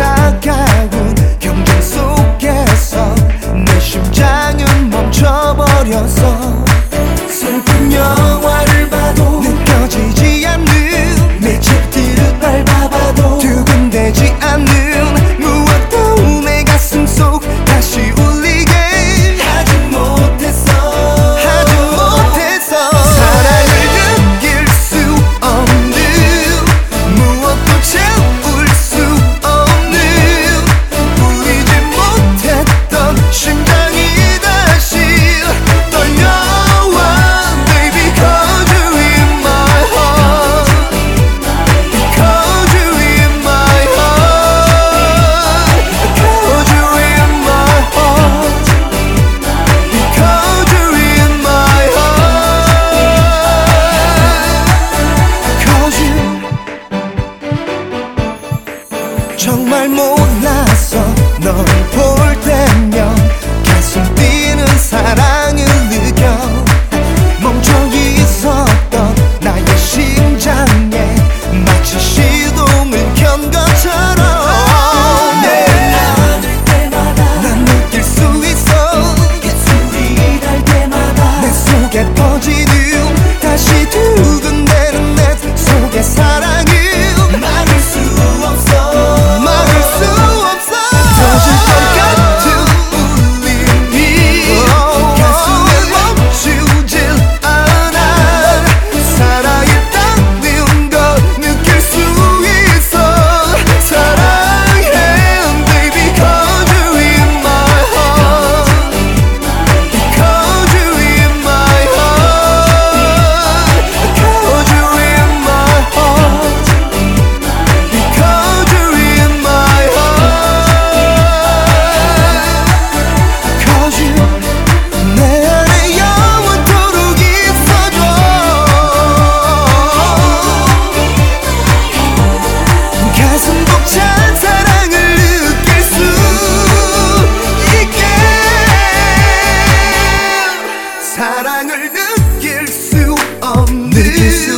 차가운 경쟁 속에서 내 심장은 멈춰버렸어 날 못. Espírito